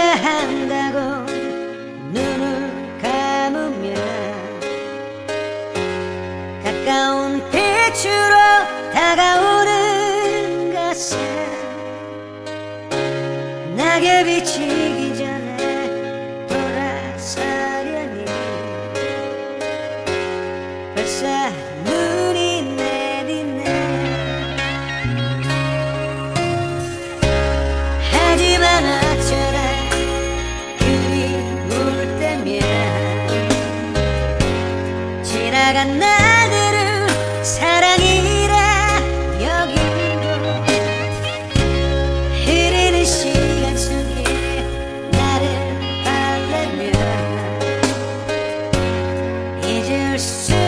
한다고 눈을 감으면 가까운 빛으로 다가오는 것에 나게 비치기 전에 돌아서려니. 벌써 지나간 나들을 사랑이라 여기고 흐르는 시간 속에 나를 바라며 잊을 수